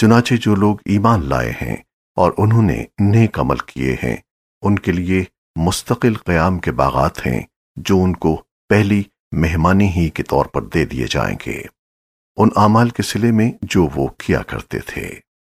چنانچہ جو لوگ ایمان لائے ہیں اور انہوں نے نیک عمل کیے ہیں، ان کے لیے مستقل قیام کے باغات ہیں، جو ان کو پہلی مہمانی ہی کے طور پر دے دیے جائیں گے۔ ان اعمال کے سلے میں جو وہ کیا کرتے تھے۔